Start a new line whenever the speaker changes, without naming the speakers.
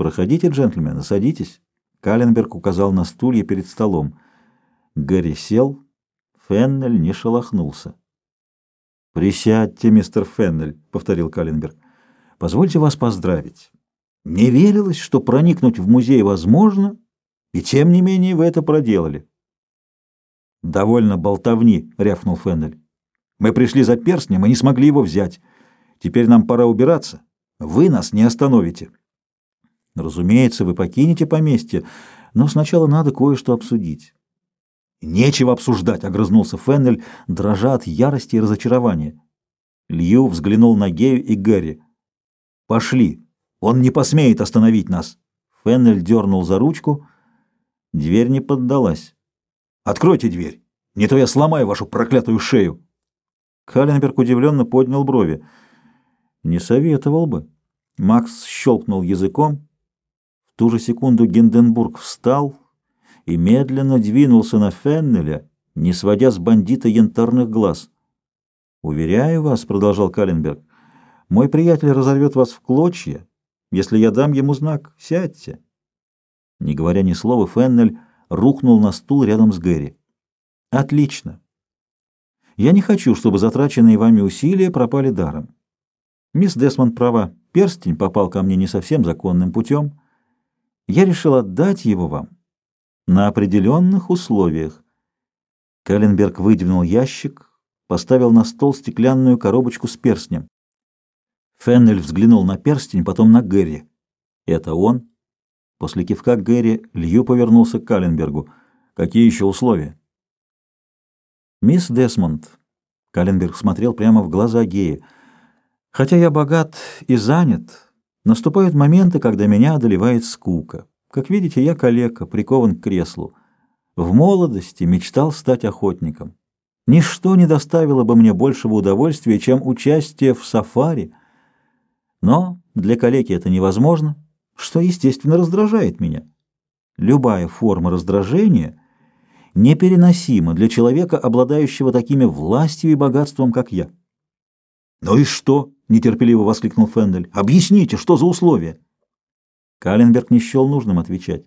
«Проходите, джентльмены, садитесь». Каленберг указал на стулья перед столом. Гэри сел, Феннель не шелохнулся. «Присядьте, мистер Феннель», — повторил Каленберг. «Позвольте вас поздравить. Не верилось, что проникнуть в музей возможно, и тем не менее вы это проделали». «Довольно болтовни», — рявкнул Феннель. «Мы пришли за перстнем и не смогли его взять. Теперь нам пора убираться. Вы нас не остановите». Разумеется, вы покинете поместье, но сначала надо кое-что обсудить. Нечего обсуждать, огрызнулся Феннель, дрожа от ярости и разочарования. Лью взглянул на Гею и Гэри. Пошли. Он не посмеет остановить нас. Феннель дернул за ручку. Дверь не поддалась. Откройте дверь. Не то я сломаю вашу проклятую шею. Каленберг удивленно поднял брови. Не советовал бы. Макс щелкнул языком ту же секунду Гинденбург встал и медленно двинулся на Феннеля, не сводя с бандита янтарных глаз. «Уверяю вас», — продолжал Каленберг, — «мой приятель разорвет вас в клочья, если я дам ему знак. Сядьте». Не говоря ни слова, Феннель рухнул на стул рядом с Гэри. «Отлично. Я не хочу, чтобы затраченные вами усилия пропали даром. Мисс Десмонд права, перстень попал ко мне не совсем законным путем» я решил отдать его вам на определенных условиях. Каленберг выдвинул ящик, поставил на стол стеклянную коробочку с перстнем. Феннель взглянул на перстень, потом на Гэри. «Это он?» После кивка Гэри Лью повернулся к Каленбергу. «Какие еще условия?» «Мисс Десмонд», — Каленберг смотрел прямо в глаза Геи, — «хотя я богат и занят, Наступают моменты, когда меня одолевает скука. Как видите, я калека, прикован к креслу. В молодости мечтал стать охотником. Ничто не доставило бы мне большего удовольствия, чем участие в сафари. Но для калеки это невозможно, что, естественно, раздражает меня. Любая форма раздражения непереносима для человека, обладающего такими властью и богатством, как я. «Ну и что?» — нетерпеливо воскликнул Фендель. «Объясните, что за условия?» Каленберг не счел нужным отвечать.